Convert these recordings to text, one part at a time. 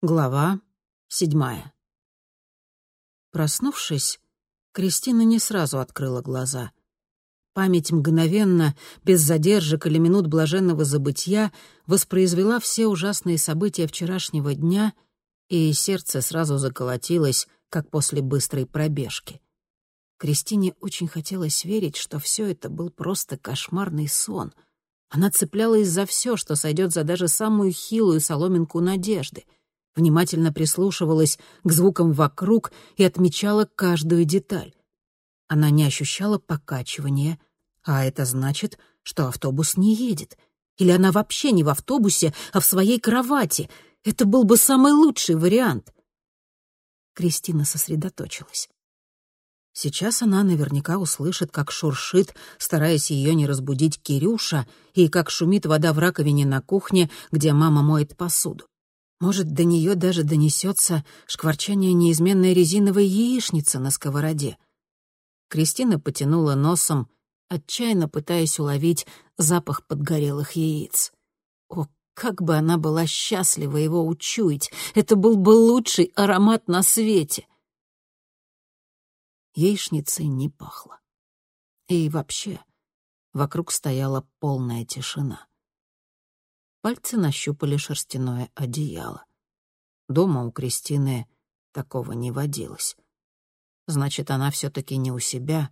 Глава седьмая. Проснувшись, Кристина не сразу открыла глаза. Память мгновенно, без задержек или минут блаженного забытья, воспроизвела все ужасные события вчерашнего дня, и сердце сразу заколотилось, как после быстрой пробежки. Кристине очень хотелось верить, что все это был просто кошмарный сон. Она цеплялась за все, что сойдет за даже самую хилую соломинку надежды — внимательно прислушивалась к звукам вокруг и отмечала каждую деталь. Она не ощущала покачивания, а это значит, что автобус не едет. Или она вообще не в автобусе, а в своей кровати. Это был бы самый лучший вариант. Кристина сосредоточилась. Сейчас она наверняка услышит, как шуршит, стараясь ее не разбудить Кирюша, и как шумит вода в раковине на кухне, где мама моет посуду. Может, до нее даже донесется шкварчание неизменной резиновой яичницы на сковороде. Кристина потянула носом, отчаянно пытаясь уловить запах подгорелых яиц. О, как бы она была счастлива его учуять! Это был бы лучший аромат на свете! Яичницей не пахло. И вообще, вокруг стояла полная тишина. Пальцы нащупали шерстяное одеяло. Дома у Кристины такого не водилось. Значит, она все таки не у себя,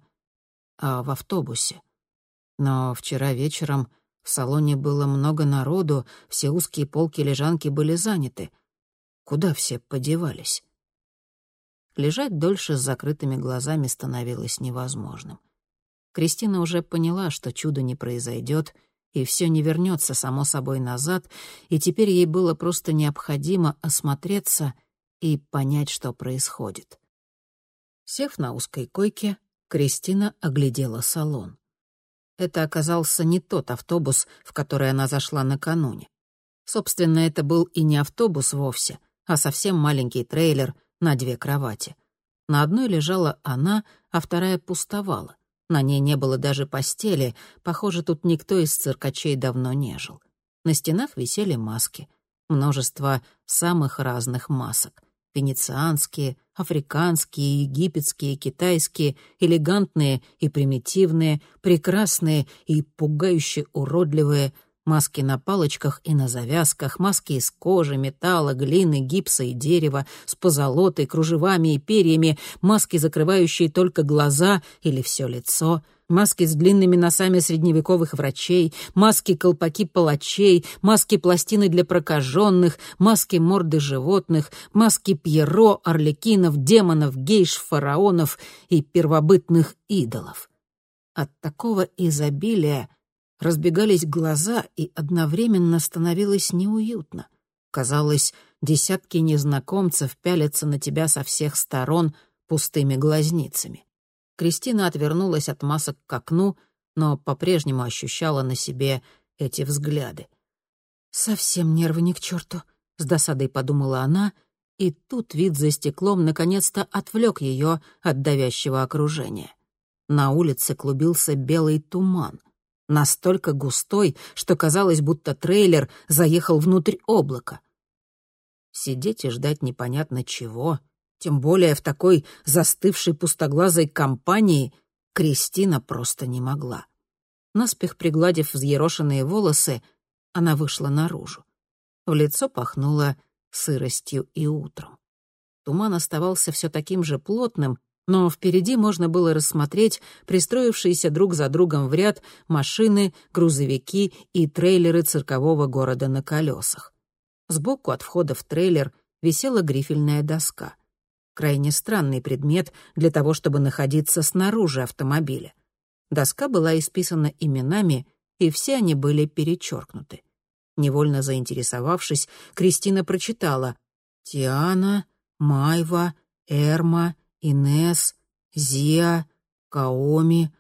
а в автобусе. Но вчера вечером в салоне было много народу, все узкие полки-лежанки были заняты. Куда все подевались? Лежать дольше с закрытыми глазами становилось невозможным. Кристина уже поняла, что чудо не произойдет — и все не вернется само собой назад, и теперь ей было просто необходимо осмотреться и понять, что происходит. Сев на узкой койке, Кристина оглядела салон. Это оказался не тот автобус, в который она зашла накануне. Собственно, это был и не автобус вовсе, а совсем маленький трейлер на две кровати. На одной лежала она, а вторая пустовала — на ней не было даже постели, похоже, тут никто из циркачей давно не жил. На стенах висели маски, множество самых разных масок. Венецианские, африканские, египетские, китайские, элегантные и примитивные, прекрасные и пугающе уродливые — Маски на палочках и на завязках, маски из кожи, металла, глины, гипса и дерева, с позолотой, кружевами и перьями, маски, закрывающие только глаза или все лицо, маски с длинными носами средневековых врачей, маски-колпаки палачей, маски-пластины для прокаженных, маски морды животных, маски Пьеро, орликинов, демонов, гейш, фараонов и первобытных идолов. От такого изобилия разбегались глаза, и одновременно становилось неуютно. Казалось, десятки незнакомцев пялятся на тебя со всех сторон пустыми глазницами. Кристина отвернулась от масок к окну, но по-прежнему ощущала на себе эти взгляды. «Совсем нервы ни к черту», — с досадой подумала она, и тут вид за стеклом наконец-то отвлек ее от давящего окружения. На улице клубился белый туман настолько густой, что казалось, будто трейлер заехал внутрь облака. Сидеть и ждать непонятно чего, тем более в такой застывшей пустоглазой компании, Кристина просто не могла. Наспех пригладив взъерошенные волосы, она вышла наружу. В лицо пахнуло сыростью и утром. Туман оставался все таким же плотным, но впереди можно было рассмотреть пристроившиеся друг за другом в ряд машины, грузовики и трейлеры циркового города на колесах. Сбоку от входа в трейлер висела грифельная доска. Крайне странный предмет для того, чтобы находиться снаружи автомобиля. Доска была исписана именами, и все они были перечеркнуты. Невольно заинтересовавшись, Кристина прочитала «Тиана, Майва, Эрма, Инес, Зия, Каоми.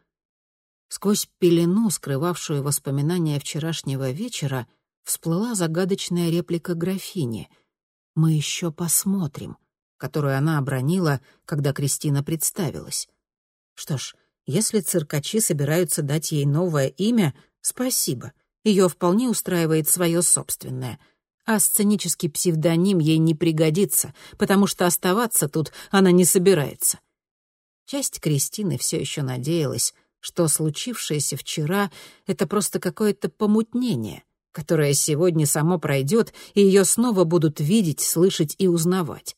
Сквозь пелену, скрывавшую воспоминания вчерашнего вечера, всплыла загадочная реплика графини. «Мы еще посмотрим», которую она обронила, когда Кристина представилась. Что ж, если циркачи собираются дать ей новое имя, спасибо. Ее вполне устраивает свое собственное. А сценический псевдоним ей не пригодится, потому что оставаться тут она не собирается. Часть Кристины все еще надеялась, что случившееся вчера — это просто какое-то помутнение, которое сегодня само пройдет, и ее снова будут видеть, слышать и узнавать.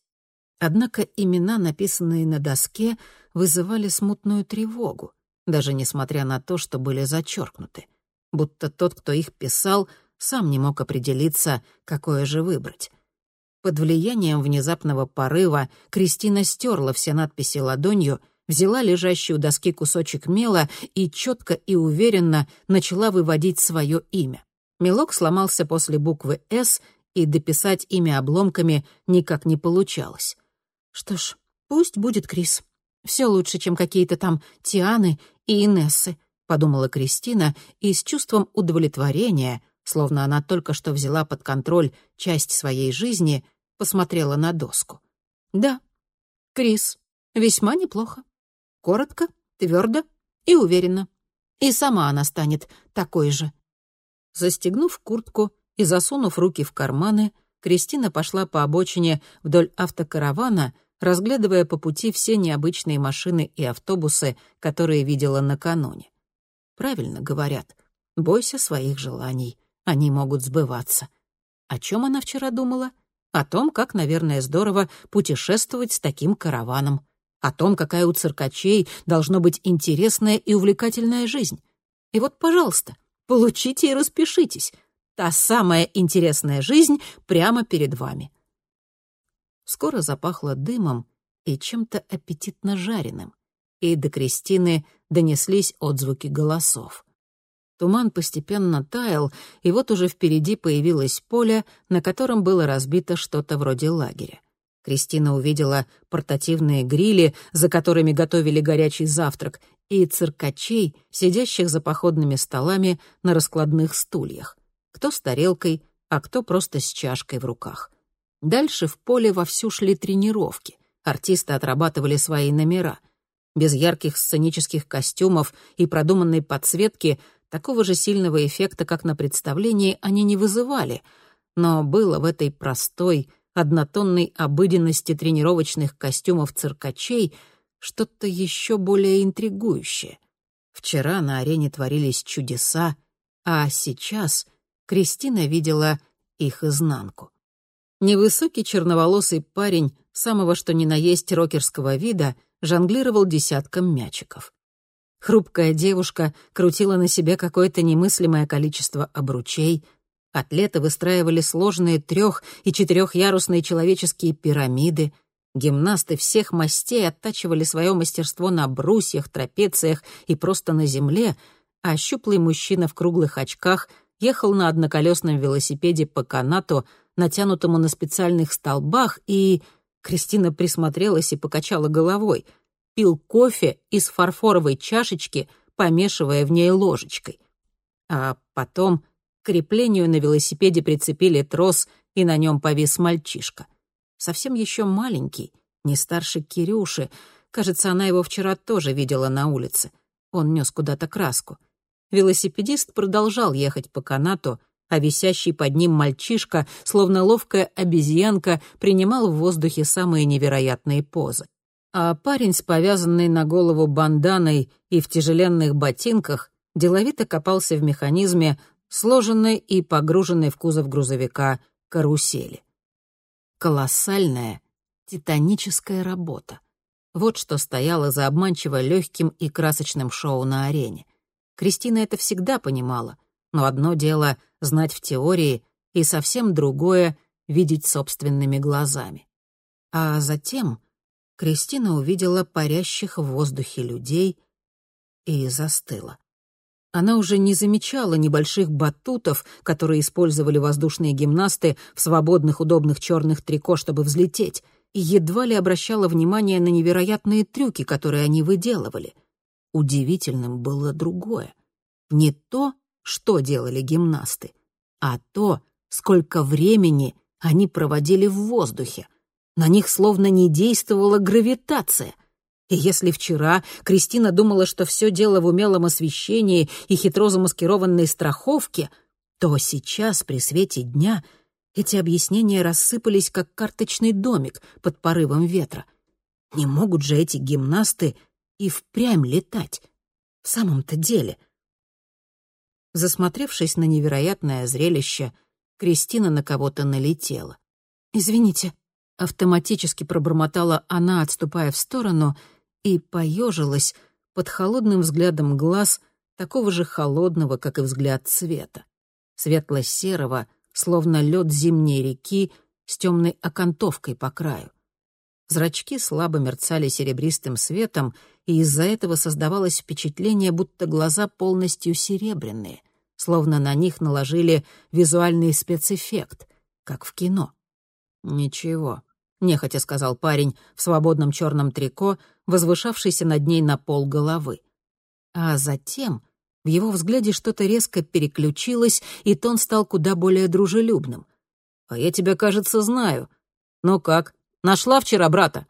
Однако имена, написанные на доске, вызывали смутную тревогу, даже несмотря на то, что были зачеркнуты. Будто тот, кто их писал, сам не мог определиться, какое же выбрать. Под влиянием внезапного порыва Кристина стерла все надписи ладонью, взяла лежащий у доски кусочек мела и четко и уверенно начала выводить свое имя. Мелок сломался после буквы «С», и дописать имя обломками никак не получалось. Что ж, пусть будет Крис. Все лучше, чем какие-то там Тианы и Инессы, подумала Кристина и с чувством удовлетворения, словно она только что взяла под контроль часть своей жизни, посмотрела на доску. Да, Крис, весьма неплохо. Коротко, твердо и уверенно. И сама она станет такой же. Застегнув куртку и засунув руки в карманы, Кристина пошла по обочине вдоль автокаравана, разглядывая по пути все необычные машины и автобусы, которые видела накануне. Правильно говорят, бойся своих желаний, они могут сбываться. О чем она вчера думала? О том, как, наверное, здорово путешествовать с таким караваном о том, какая у циркачей должно быть интересная и увлекательная жизнь. И вот, пожалуйста, получите и распишитесь. Та самая интересная жизнь прямо перед вами. Скоро запахло дымом и чем-то аппетитно жареным, и до Кристины донеслись отзвуки голосов. Туман постепенно таял, и вот уже впереди появилось поле, на котором было разбито что-то вроде лагеря. Кристина увидела портативные грили, за которыми готовили горячий завтрак, и циркачей, сидящих за походными столами на раскладных стульях. Кто с тарелкой, а кто просто с чашкой в руках. Дальше в поле вовсю шли тренировки. Артисты отрабатывали свои номера. Без ярких сценических костюмов и продуманной подсветки такого же сильного эффекта, как на представлении, они не вызывали. Но было в этой простой, однотонной обыденности тренировочных костюмов циркачей что-то еще более интригующее. Вчера на арене творились чудеса, а сейчас Кристина видела их изнанку. Невысокий черноволосый парень, самого что ни на есть рокерского вида, жонглировал десятком мячиков. Хрупкая девушка крутила на себе какое-то немыслимое количество обручей — Атлеты выстраивали сложные трех- и четырехъярусные человеческие пирамиды. Гимнасты всех мастей оттачивали свое мастерство на брусьях, трапециях и просто на земле, а щуплый мужчина в круглых очках ехал на одноколесном велосипеде по канату, натянутому на специальных столбах, и... Кристина присмотрелась и покачала головой. Пил кофе из фарфоровой чашечки, помешивая в ней ложечкой. А потом креплению на велосипеде прицепили трос, и на нем повис мальчишка. Совсем еще маленький, не старше Кирюши. Кажется, она его вчера тоже видела на улице. Он нес куда-то краску. Велосипедист продолжал ехать по канату, а висящий под ним мальчишка, словно ловкая обезьянка, принимал в воздухе самые невероятные позы. А парень с повязанной на голову банданой и в тяжеленных ботинках деловито копался в механизме, сложенной и погруженной в кузов грузовика карусели. Колоссальная, титаническая работа. Вот что стояло за обманчиво легким и красочным шоу на арене. Кристина это всегда понимала, но одно дело — знать в теории, и совсем другое — видеть собственными глазами. А затем Кристина увидела парящих в воздухе людей и застыла. Она уже не замечала небольших батутов, которые использовали воздушные гимнасты в свободных удобных черных трико, чтобы взлететь, и едва ли обращала внимание на невероятные трюки, которые они выделывали. Удивительным было другое. Не то, что делали гимнасты, а то, сколько времени они проводили в воздухе. На них словно не действовала гравитация — и если вчера Кристина думала, что все дело в умелом освещении и хитро замаскированной страховке, то сейчас, при свете дня, эти объяснения рассыпались, как карточный домик под порывом ветра. Не могут же эти гимнасты и впрямь летать. В самом-то деле. Засмотревшись на невероятное зрелище, Кристина на кого-то налетела. «Извините», — автоматически пробормотала она, отступая в сторону, и поежилась под холодным взглядом глаз, такого же холодного, как и взгляд цвета. Светло-серого, словно лед зимней реки с темной окантовкой по краю. Зрачки слабо мерцали серебристым светом, и из-за этого создавалось впечатление, будто глаза полностью серебряные, словно на них наложили визуальный спецэффект, как в кино. «Ничего», — нехотя сказал парень в свободном черном трико, возвышавшийся над ней на пол головы. А затем в его взгляде что-то резко переключилось, и тон стал куда более дружелюбным. «А я тебя, кажется, знаю. Ну как, Нашла вчера брата?»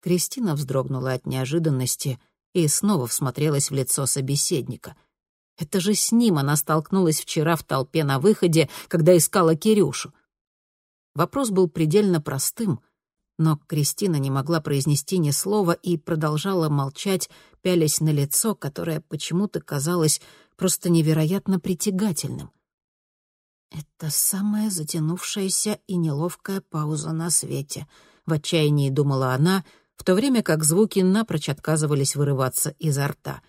Кристина вздрогнула от неожиданности и снова всмотрелась в лицо собеседника. Это же с ним она столкнулась вчера в толпе на выходе, когда искала Кирюшу. Вопрос был предельно простым, но Кристина не могла произнести ни слова и продолжала молчать, пялясь на лицо, которое почему-то казалось просто невероятно притягательным — это самая затянувшаяся и неловкая пауза на свете. В отчаянии думала она, в то время как звуки напрочь отказывались вырываться изо рта.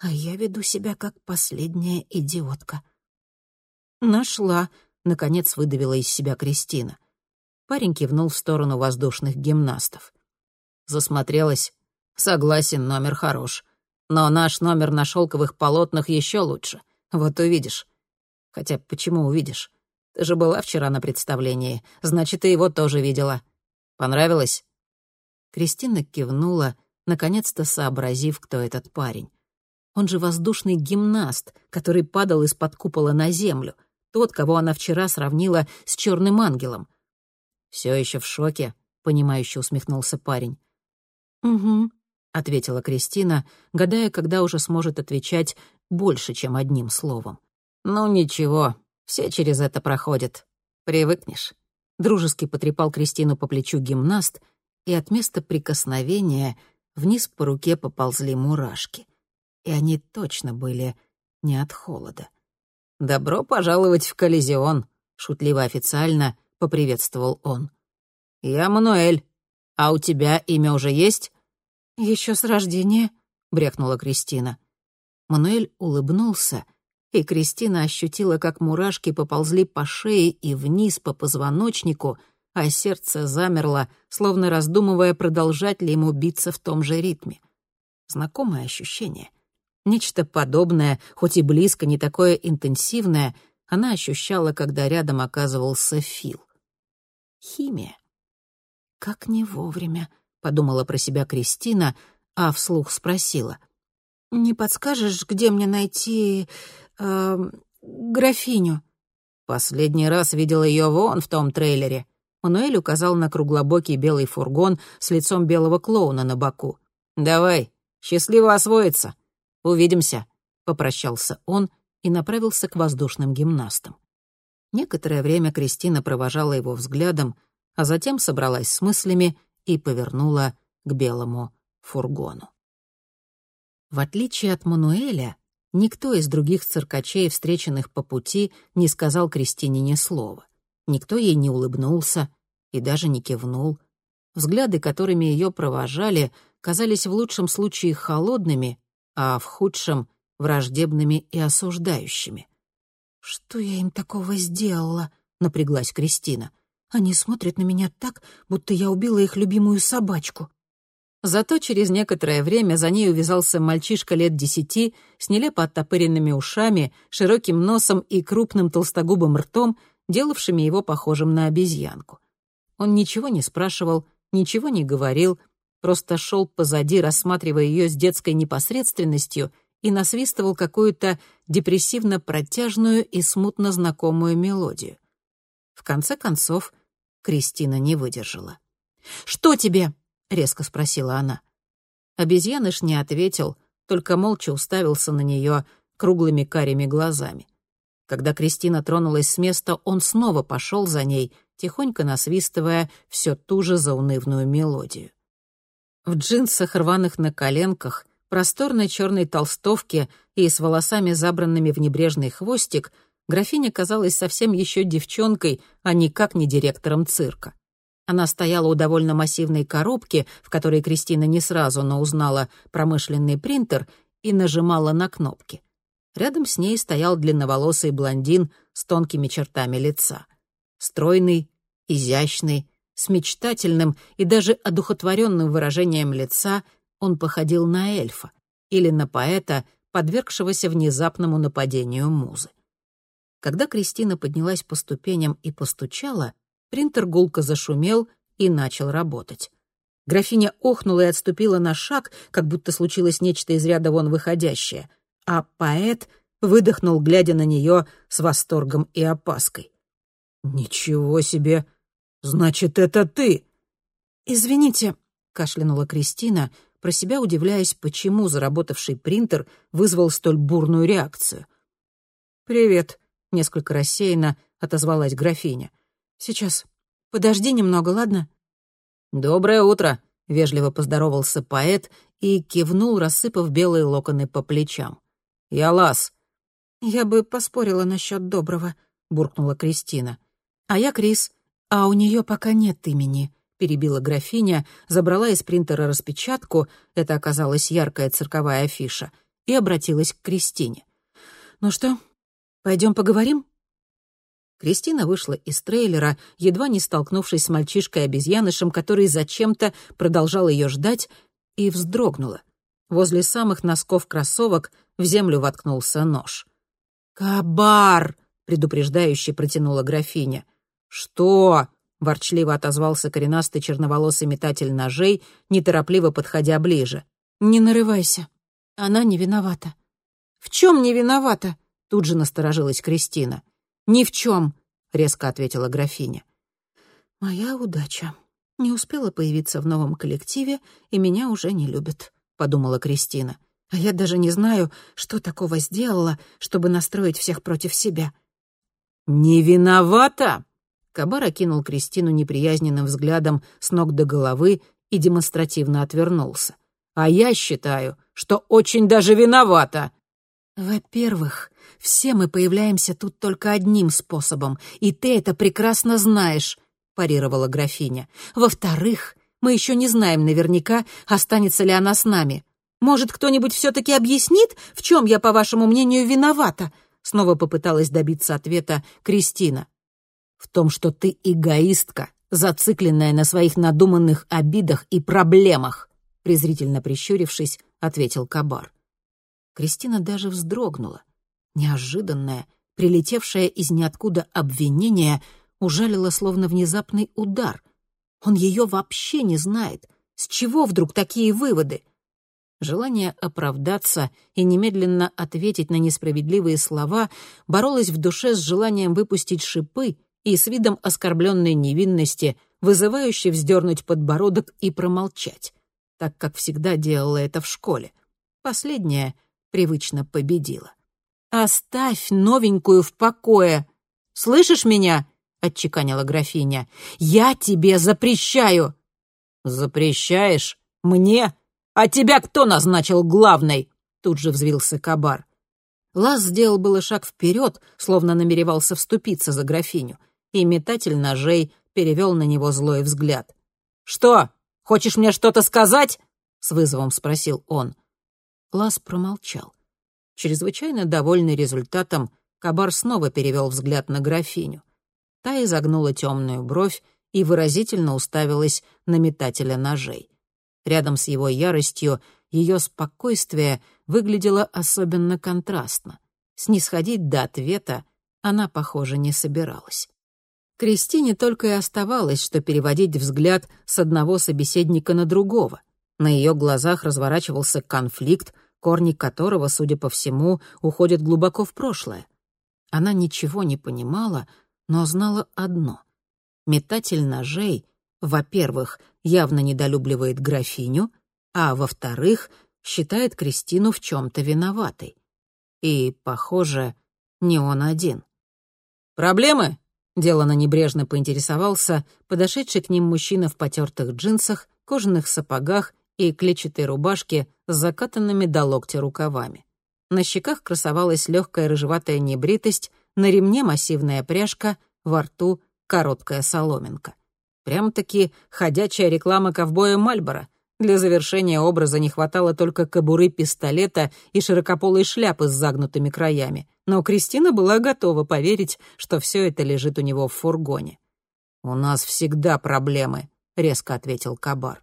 А я веду себя как последняя идиотка. «Нашла», — наконец выдавила из себя Кристина. Парень кивнул в сторону воздушных гимнастов. Засмотрелась. «Согласен, номер хорош. Но наш номер на шелковых полотнах еще лучше. Вот увидишь. Хотя почему увидишь? Ты же была вчера на представлении, значит, ты его тоже видела. Понравилось?» Кристина кивнула, наконец-то сообразив, кто этот парень. Он же воздушный гимнаст, который падал из-под купола на землю, тот, кого она вчера сравнила с черным ангелом. Все еще в шоке, понимающе усмехнулся парень. Угу, ответила Кристина, гадая, когда уже сможет отвечать больше, чем одним словом. «Ну ничего, все через это проходят. Привыкнешь». Дружески потрепал Кристину по плечу гимнаст, и от места прикосновения вниз по руке поползли мурашки. И они точно были не от холода. «Добро пожаловать в Коллизион», — шутливо официально поприветствовал он. «Я Мануэль. А у тебя имя уже есть?» «Еще с рождения», — брякнула Кристина. Мануэль улыбнулся — и Кристина ощутила, как мурашки поползли по шее и вниз по позвоночнику, а сердце замерло, словно раздумывая, продолжать ли ему биться в том же ритме. Знакомое ощущение. Нечто подобное, хоть и близко, не такое интенсивное, она ощущала, когда рядом оказывался Фил. Химия. «Как не вовремя», — подумала про себя Кристина, а вслух спросила. «Не подскажешь, где мне найти э, графиню». «Последний раз видел ее вон в том трейлере». Мануэль указал на круглобокий белый фургон с лицом белого клоуна на боку. «Давай, счастливо освоиться. Увидимся», — попрощался он и направился к воздушным гимнастам. Некоторое время Кристина провожала его взглядом, а затем собралась с мыслями и повернула к белому фургону. В отличие от Мануэля, Никто из других циркачей, встреченных по пути, не сказал Кристине ни слова. Никто ей не улыбнулся и даже не кивнул. Взгляды, которыми ее провожали, казались в лучшем случае холодными, а в худшем — враждебными и осуждающими. «Что я им такого сделала?» — напряглась Кристина. «Они смотрят на меня так, будто я убила их любимую собачку». Зато через некоторое время за ней увязался мальчишка лет десяти с нелепо оттопыренными ушами, широким носом и крупным толстогубым ртом, делавшими его похожим на обезьянку. Он ничего не спрашивал, ничего не говорил, просто шел позади, рассматривая ее с детской непосредственностью и насвистывал какую-то депрессивно-протяжную и смутно знакомую мелодию. В конце концов, Кристина не выдержала. «Что тебе?» — резко спросила она. Обезьяныш не ответил, только молча уставился на нее круглыми карими глазами. Когда Кристина тронулась с места, он снова пошел за ней, тихонько насвистывая все ту же заунывную мелодию. В джинсах, рваных на коленках, просторной черной толстовке и с волосами, забранными в небрежный хвостик, графиня казалась совсем еще девчонкой, а никак не директором цирка. Она стояла у довольно массивной коробки, в которой Кристина не сразу, но узнала промышленный принтер, и нажимала на кнопки. Рядом с ней стоял длинноволосый блондин с тонкими чертами лица. Стройный, изящный, с мечтательным и даже одухотворенным выражением лица он походил на эльфа или на поэта, подвергшегося внезапному нападению музы. Когда Кристина поднялась по ступеням и постучала, принтер гулко зашумел и начал работать. Графиня охнула и отступила на шаг, как будто случилось нечто из ряда вон выходящее, а поэт выдохнул, глядя на нее с восторгом и опаской. «Ничего себе! Значит, это ты!» «Извините», — кашлянула Кристина, про себя удивляясь, почему заработавший принтер вызвал столь бурную реакцию. «Привет», — несколько рассеянно отозвалась графиня. «Сейчас. Подожди немного, ладно?» «Доброе утро», — вежливо поздоровался поэт и кивнул, рассыпав белые локоны по плечам. «Я Лас». «Я бы поспорила насчет доброго», — буркнула Кристина. «А я Крис, а у нее пока нет имени», — перебила графиня, забрала из принтера распечатку, это оказалась яркая цирковая афиша, и обратилась к Кристине. «Ну что, пойдем поговорим?» Кристина вышла из трейлера, едва не столкнувшись с мальчишкой-обезьянышем, который зачем-то продолжал ее ждать, и вздрогнула. Возле самых носков кроссовок в землю воткнулся нож. «Кабар!» — предупреждающе протянула графиня. «Что?» — ворчливо отозвался коренастый черноволосый метатель ножей, неторопливо подходя ближе. «Не нарывайся. Она не виновата». «В чем не виновата?» — тут же насторожилась Кристина. «Ни в чем», — резко ответила графиня. «Моя удача. Не успела появиться в новом коллективе, и меня уже не любят», — подумала Кристина. «А я даже не знаю, что такого сделала, чтобы настроить всех против себя». «Не виновата!» Кабар окинул Кристину неприязненным взглядом с ног до головы и демонстративно отвернулся. «А я считаю, что очень даже виновата!» «Во-первых, все мы появляемся тут только одним способом, и ты это прекрасно знаешь», — парировала графиня. «Во-вторых, мы еще не знаем наверняка, останется ли она с нами. Может, кто-нибудь все-таки объяснит, в чем я, по вашему мнению, виновата?» Снова попыталась добиться ответа Кристина. «В том, что ты эгоистка, зацикленная на своих надуманных обидах и проблемах», презрительно прищурившись, ответил Кабар. Кристина даже вздрогнула. Неожиданное, прилетевшее из ниоткуда обвинение ужалило словно внезапный удар. Он ее вообще не знает. С чего вдруг такие выводы? Желание оправдаться и немедленно ответить на несправедливые слова боролось в душе с желанием выпустить шипы и с видом оскорбленной невинности, вызывающе вздернуть подбородок и промолчать, так как всегда делала это в школе. Последнее — привычно победила. «Оставь новенькую в покое! Слышишь меня?» — отчеканила графиня. «Я тебе запрещаю!» «Запрещаешь? Мне? А тебя кто назначил главной?» Тут же взвился Кабар. Лаз сделал было шаг вперед, словно намеревался вступиться за графиню, и метатель ножей перевел на него злой взгляд. «Что, хочешь мне что-то сказать?» — с вызовом спросил он. Лас промолчал. Чрезвычайно довольный результатом, Кабар снова перевел взгляд на графиню. Та изогнула темную бровь и выразительно уставилась на метателя ножей. Рядом с его яростью ее спокойствие выглядело особенно контрастно. Снисходить до ответа она, похоже, не собиралась. Кристине только и оставалось, что переводить взгляд с одного собеседника на другого. На ее глазах разворачивался конфликт, корни которого, судя по всему, уходят глубоко в прошлое. Она ничего не понимала, но знала одно. Метатель ножей, во-первых, явно недолюбливает графиню, а во-вторых, считает Кристину в чем-то виноватой. И, похоже, не он один. «Проблемы?» — делано небрежно поинтересовался подошедший к ним мужчина в потертых джинсах, кожаных сапогах и клетчатой рубашке с закатанными до локтя рукавами. На щеках красовалась легкая рыжеватая небритость, на ремне массивная пряжка, во рту короткая соломинка. Прям-таки ходячая реклама ковбоя Мальбора. Для завершения образа не хватало только кобуры пистолета и широкополой шляпы с загнутыми краями. Но Кристина была готова поверить, что все это лежит у него в фургоне. «У нас всегда проблемы», — резко ответил Кабар.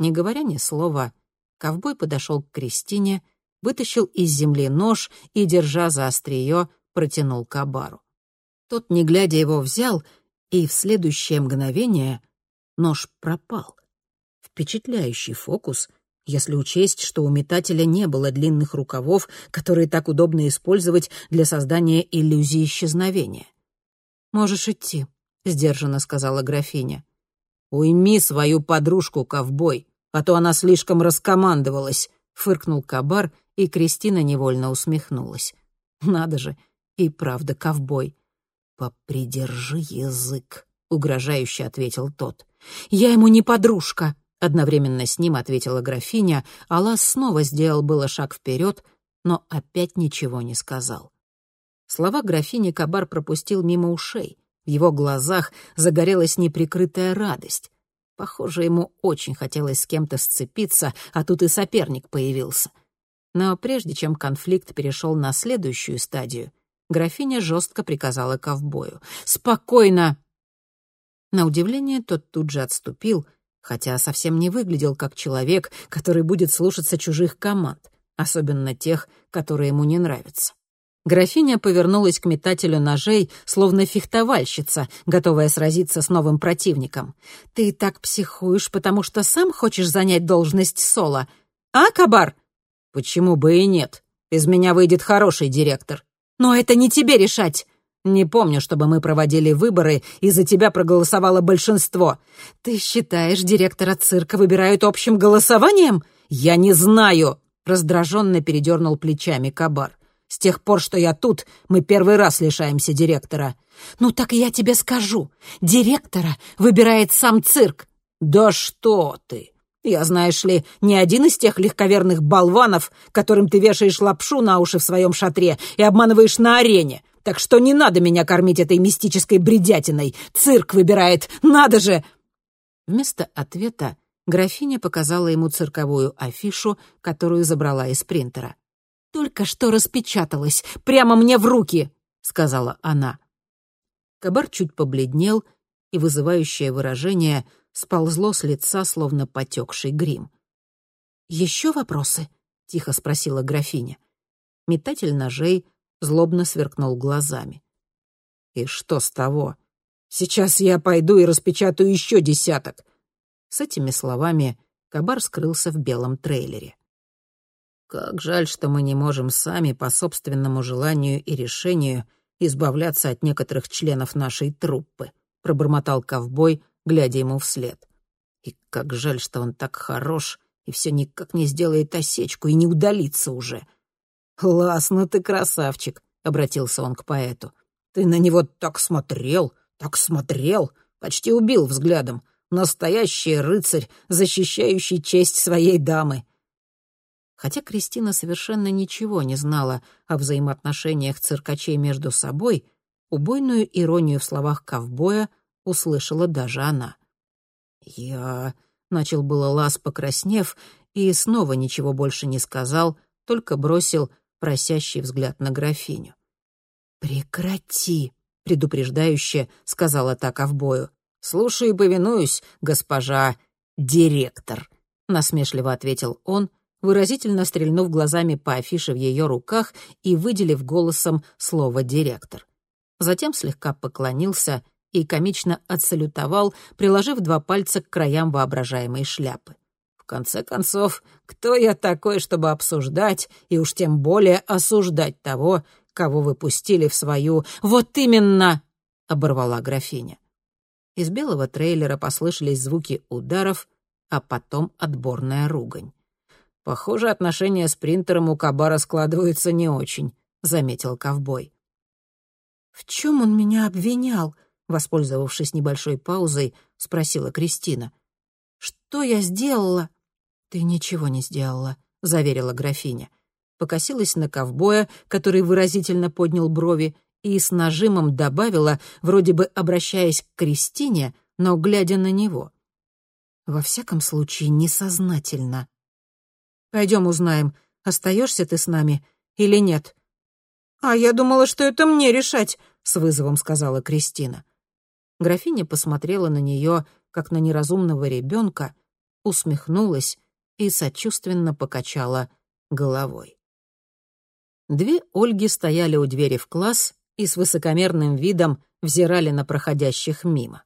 Не говоря ни слова, ковбой подошел к Кристине, вытащил из земли нож и, держа за острие, протянул Кабару. Тот, не глядя, его взял — и в следующее мгновение нож пропал. Впечатляющий фокус, если учесть, что у метателя не было длинных рукавов, которые так удобно использовать для создания иллюзии исчезновения. «Можешь идти», — сдержанно сказала графиня. «Уйми свою подружку, ковбой, а то она слишком раскомандовалась», — фыркнул Кабар, и Кристина невольно усмехнулась. «Надо же, и правда ковбой. «Попридержи язык», — угрожающе ответил тот. «Я ему не подружка», — одновременно с ним ответила графиня, а Лас снова сделал было шаг вперед, но опять ничего не сказал. Слова графини Кабар пропустил мимо ушей. В его глазах загорелась неприкрытая радость. Похоже, ему очень хотелось с кем-то сцепиться, а тут и соперник появился. Но прежде чем конфликт перешел на следующую стадию, графиня жестко приказала ковбою. «Спокойно!» На удивление тот тут же отступил, хотя совсем не выглядел как человек, который будет слушаться чужих команд, особенно тех, которые ему не нравятся. Графиня повернулась к метателю ножей, словно фехтовальщица, готовая сразиться с новым противником. «Ты так психуешь, потому что сам хочешь занять должность Соло. А, Кабар?» «Почему бы и нет? Из меня выйдет хороший директор. Но это не тебе решать. Не помню, чтобы мы проводили выборы, и за тебя проголосовало большинство. Ты считаешь, директора цирка выбирают общим голосованием? Я не знаю, раздраженно передернул плечами Кабар. С тех пор, что я тут, мы первый раз лишаемся директора. Ну так я тебе скажу. Директора выбирает сам цирк. Да что ты? Я, знаешь ли, не один из тех легковерных болванов, которым ты вешаешь лапшу на уши в своем шатре и обманываешь на арене. Так что не надо меня кормить этой мистической бредятиной. Цирк выбирает. Надо же!» Вместо ответа графиня показала ему цирковую афишу, которую забрала из принтера. «Только что распечаталась. Прямо мне в руки!» — сказала она. Кабар чуть побледнел, и вызывающее выражение — сползло с лица, словно потекший грим. «Еще вопросы?» — тихо спросила графиня. Метатель ножей злобно сверкнул глазами. «И что с того? Сейчас я пойду и распечатаю еще десяток!» С этими словами Кабар скрылся в белом трейлере. «Как жаль, что мы не можем сами по собственному желанию и решению избавляться от некоторых членов нашей труппы», — пробормотал ковбой, глядя ему вслед. И как жаль, что он так хорош и все никак не сделает осечку и не удалится уже. «Лас, ну ты красавчик», — обратился он к поэту. «Ты на него так смотрел, так смотрел, почти убил взглядом. Настоящий рыцарь, защищающий честь своей дамы». Хотя Кристина совершенно ничего не знала о взаимоотношениях циркачей между собой, убойную иронию в словах ковбоя услышала даже она. «Я...» — начал было Лас, покраснев, и снова ничего больше не сказал, только бросил просящий взгляд на графиню. «Прекрати!» — предупреждающе сказала та ковбою. «Слушаю и повинуюсь, госпожа директор», — насмешливо ответил он, выразительно стрельнув глазами по афише в ее руках и выделив голосом слово «директор». Затем слегка поклонился и комично отсалютовал, приложив два пальца к краям воображаемой шляпы. Конце концов, кто я такой, чтобы обсуждать и уж тем более осуждать того, кого вы пустили в свою... «Вот именно!» — оборвала графиня. Из белого трейлера послышались звуки ударов, а потом отборная ругань. «Похоже, отношения с принтером у Кабара складываются не очень», — заметил ковбой. «В чем он меня обвинял?» — воспользовавшись небольшой паузой, спросила Кристина. «Что я сделала?» «Ты ничего не сделала», — заверила графиня. Покосилась на ковбоя, который выразительно поднял брови, и с нажимом добавила, вроде бы обращаясь к Кристине, но глядя на него. Во всяком случае, несознательно. Пойдем узнаем, остаешься ты с нами или нет. «А я думала, что это мне решать», — с вызовом сказала Кристина. Графиня посмотрела на нее, как на неразумного ребенка, усмехнулась и сочувственно покачала головой. Две Ольги стояли у двери в класс и с высокомерным видом взирали на проходящих мимо.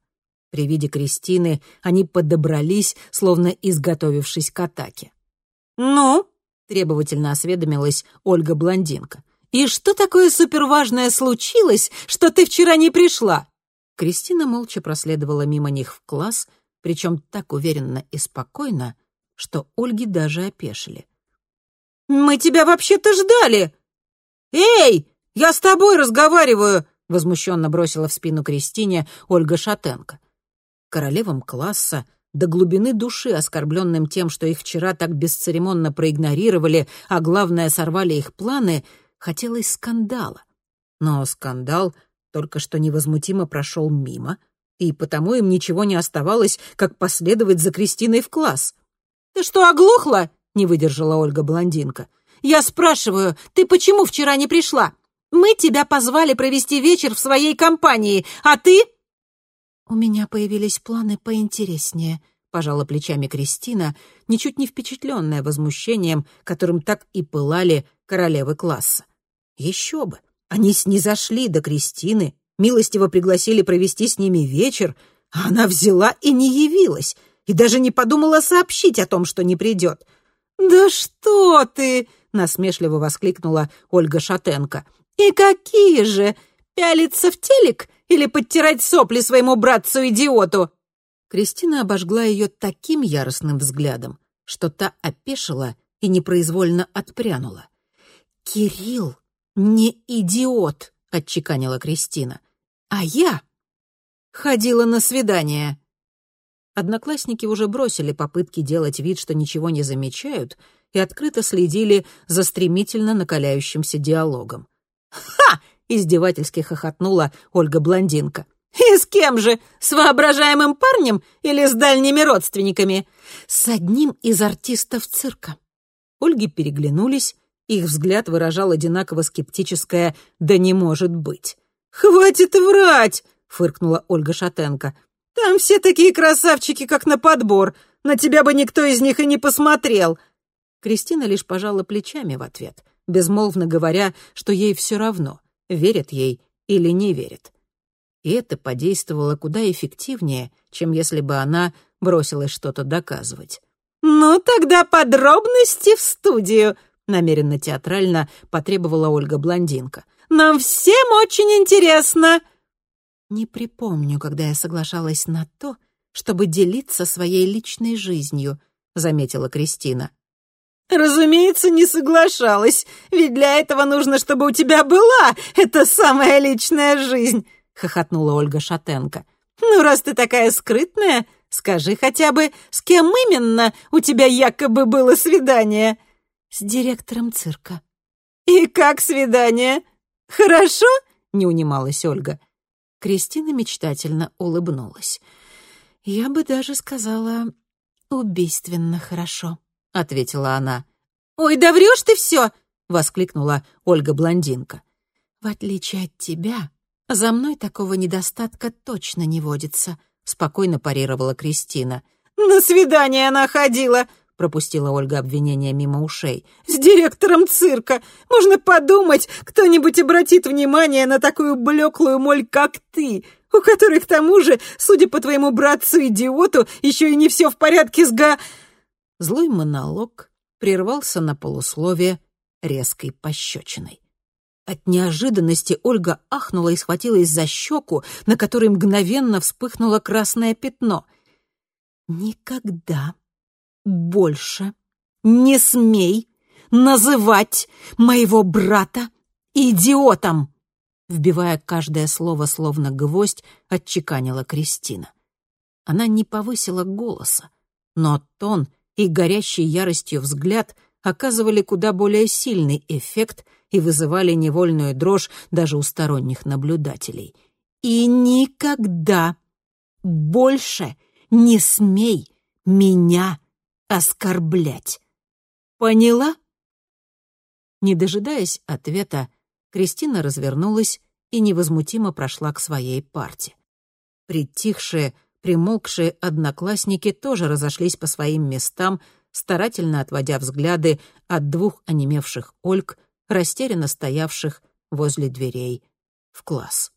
При виде Кристины они подобрались, словно изготовившись к атаке. «Ну?» — требовательно осведомилась Ольга-блондинка. «И что такое суперважное случилось, что ты вчера не пришла?» Кристина молча проследовала мимо них в класс, причем так уверенно и спокойно, что Ольги даже опешили. «Мы тебя вообще-то ждали!» «Эй, я с тобой разговариваю!» — возмущенно бросила в спину Кристине Ольга Шатенко. Королевам класса, до глубины души оскорбленным тем, что их вчера так бесцеремонно проигнорировали, а главное, сорвали их планы, хотелось скандала. Но скандал только что невозмутимо прошел мимо, и потому им ничего не оставалось, как последовать за Кристиной в класс. «Ты что, оглохла?» — не выдержала Ольга-блондинка. «Я спрашиваю, ты почему вчера не пришла? Мы тебя позвали провести вечер в своей компании, а ты...» «У меня появились планы поинтереснее», — пожала плечами Кристина, ничуть не впечатленная возмущением, которым так и пылали королевы класса. Еще бы! Они снизошли до Кристины, милостиво пригласили провести с ними вечер, а она взяла и не явилась, и даже не подумала сообщить о том, что не придет. «Да что ты!» насмешливо воскликнула Ольга Шатенко. «И какие же? Пялиться в телек или подтирать сопли своему братцу-идиоту?» Кристина обожгла ее таким яростным взглядом, что та опешила и непроизвольно отпрянула. «Кирилл не идиот», — отчеканила Кристина. «А я ходила на свидание». Одноклассники уже бросили попытки делать вид, что ничего не замечают, и открыто следили за стремительно накаляющимся диалогом. «Ха!» — издевательски хохотнула Ольга-блондинка. «И с кем же? С воображаемым парнем или с дальними родственниками?» «С одним из артистов цирка». Ольги переглянулись, их взгляд выражал одинаково скептическое «да не может быть». «Хватит врать!» — фыркнула Ольга Шатенко. «Там все такие красавчики, как на подбор. На тебя бы никто из них и не посмотрел. Кристина лишь пожала плечами в ответ, безмолвно говоря, что ей все равно, верят ей или не верят. И это подействовало куда эффективнее, чем если бы она бросилась что-то доказывать. «Ну, тогда подробности в студию», — намеренно театрально потребовала Ольга-блондинка. «Нам всем очень интересно». Не припомню, когда я соглашалась на то, чтобы делиться своей личной жизнью, — заметила Кристина. «Разумеется, не соглашалась, ведь для этого нужно, чтобы у тебя была эта самая личная жизнь», — хохотнула Ольга Шатенко. «Ну, раз ты такая скрытная, скажи хотя бы, с кем именно у тебя якобы было свидание?» «С директором цирка». «И как свидание? Хорошо?» — не унималась Ольга. Кристина мечтательно улыбнулась. «Я бы даже сказала, убийственно хорошо» ответила она. «Ой, да врешь ты все!» — воскликнула Ольга-блондинка. «В отличие от тебя, за мной такого недостатка точно не водится», — спокойно парировала Кристина. «На свидание она ходила!» — пропустила Ольга обвинение мимо ушей. «С директором цирка! Можно подумать, кто-нибудь обратит внимание на такую блеклую моль, как ты, у которой, к тому же, судя по твоему братцу-идиоту, еще и не все в порядке с га...» Злой монолог прервался на полусловие резкой пощечиной. От неожиданности Ольга ахнула и схватилась за щеку, на которой мгновенно вспыхнуло красное пятно. «Никогда больше не смей называть моего брата идиотом!» вбивая каждое слово словно гвоздь, отчеканила Кристина. Она не повысила голоса, но тон и горящий яростью взгляд оказывали куда более сильный эффект и вызывали невольную дрожь даже у сторонних наблюдателей. «И никогда больше не смей меня оскорблять. Поняла?» Не дожидаясь ответа, Кристина развернулась и невозмутимо прошла к своей парте. Притихшие, примолкшие одноклассники тоже разошлись по своим местам, старательно отводя взгляды от двух онемевших Ольг, растерянно стоявших возле дверей в класс.